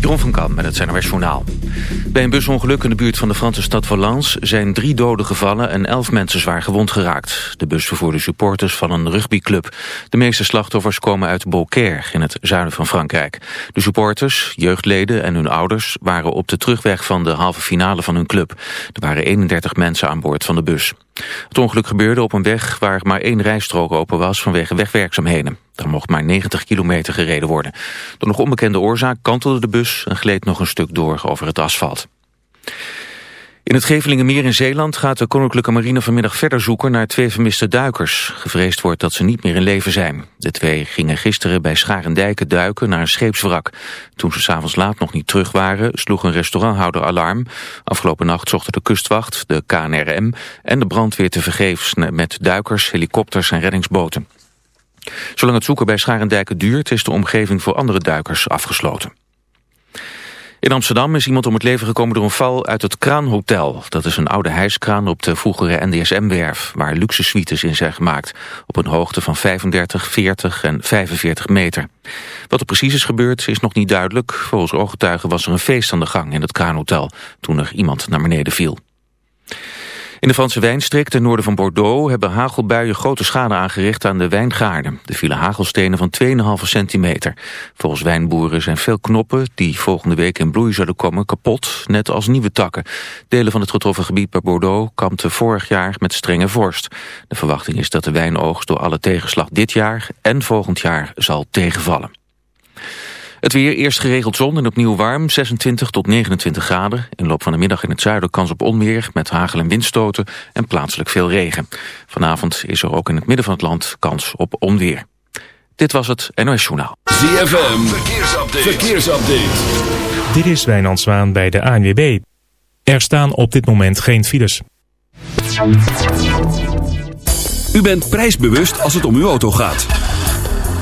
Jeroen van Kam met het NRS Journaal. Bij een busongeluk in de buurt van de Franse stad Valence... zijn drie doden gevallen en elf mensen zwaar gewond geraakt. De bus vervoerde supporters van een rugbyclub. De meeste slachtoffers komen uit Beaucaire in het zuiden van Frankrijk. De supporters, jeugdleden en hun ouders... waren op de terugweg van de halve finale van hun club. Er waren 31 mensen aan boord van de bus. Het ongeluk gebeurde op een weg waar maar één rijstrook open was vanwege wegwerkzaamheden. Er mocht maar 90 kilometer gereden worden. Door nog onbekende oorzaak kantelde de bus en gleed nog een stuk door over het asfalt. In het Gevelingenmeer in Zeeland gaat de Koninklijke Marine vanmiddag verder zoeken naar twee vermiste duikers. Gevreesd wordt dat ze niet meer in leven zijn. De twee gingen gisteren bij Scharendijken duiken naar een scheepswrak. Toen ze s'avonds laat nog niet terug waren, sloeg een restauranthouder alarm. Afgelopen nacht zochten de kustwacht, de KNRM en de brandweer te vergeefs met duikers, helikopters en reddingsboten. Zolang het zoeken bij Scharendijken duurt, is de omgeving voor andere duikers afgesloten. In Amsterdam is iemand om het leven gekomen door een val uit het Kraanhotel. Dat is een oude hijskraan op de vroegere NDSM-werf... waar luxe suites in zijn gemaakt... op een hoogte van 35, 40 en 45 meter. Wat er precies is gebeurd is nog niet duidelijk. Volgens ooggetuigen was er een feest aan de gang in het Kraanhotel... toen er iemand naar beneden viel. In de Franse wijnstreek ten noorden van Bordeaux hebben hagelbuien grote schade aangericht aan de wijngaarden. Er vielen hagelstenen van 2,5 centimeter. Volgens wijnboeren zijn veel knoppen die volgende week in bloei zullen komen kapot, net als nieuwe takken. Delen van het getroffen gebied bij Bordeaux kampten vorig jaar met strenge vorst. De verwachting is dat de wijnoogst door alle tegenslag dit jaar en volgend jaar zal tegenvallen. Het weer eerst geregeld zon en opnieuw warm, 26 tot 29 graden. In de loop van de middag in het zuiden kans op onweer met hagel en windstoten en plaatselijk veel regen. Vanavond is er ook in het midden van het land kans op onweer. Dit was het NOS Journaal. ZFM, verkeersupdate. verkeersupdate. Dit is Wijnand Zwaan bij de ANWB. Er staan op dit moment geen files. U bent prijsbewust als het om uw auto gaat.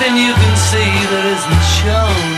Nothing you can see that isn't shown.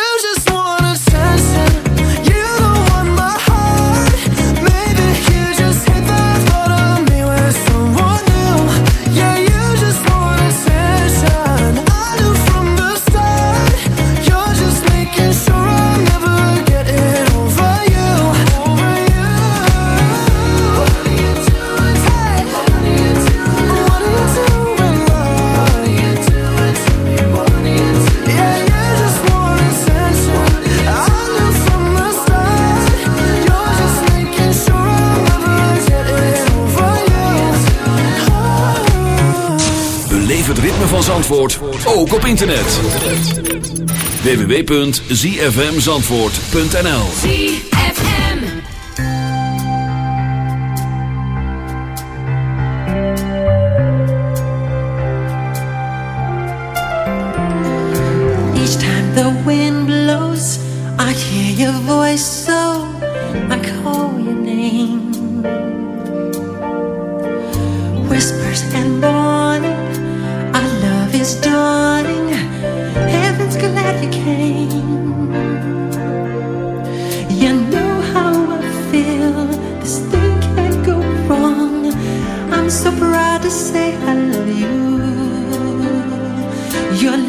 Zandvoort ook op internet. www.zfmzandvoort.nl ZFM Each time the wind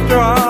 After all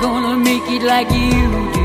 Gonna make it like you do,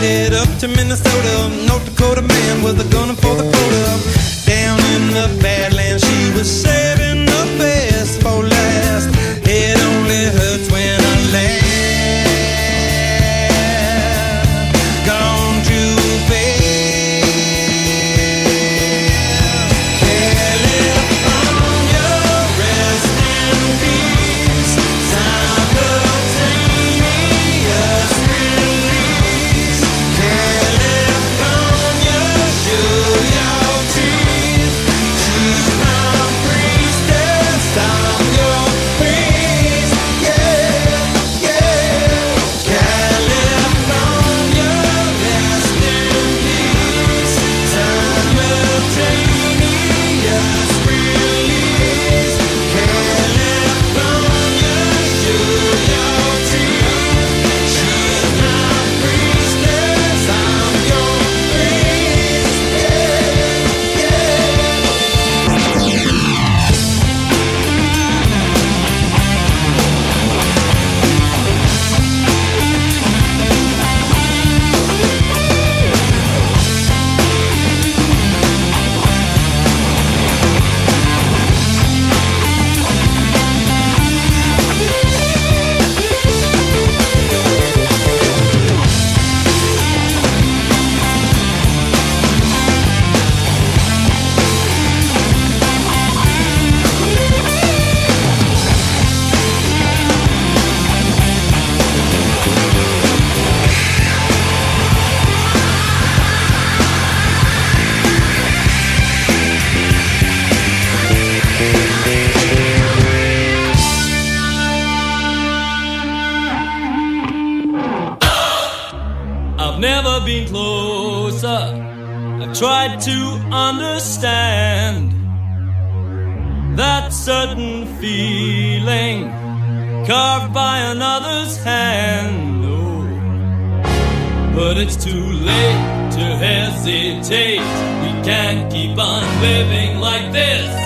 made it up to Minnesota. North Dakota man was a gunner for the quota. Down in the Badlands, she was saving the best for last. It only hurts been closer. I've tried to understand that certain feeling carved by another's hand. Oh, but it's too late to hesitate. We can't keep on living like this.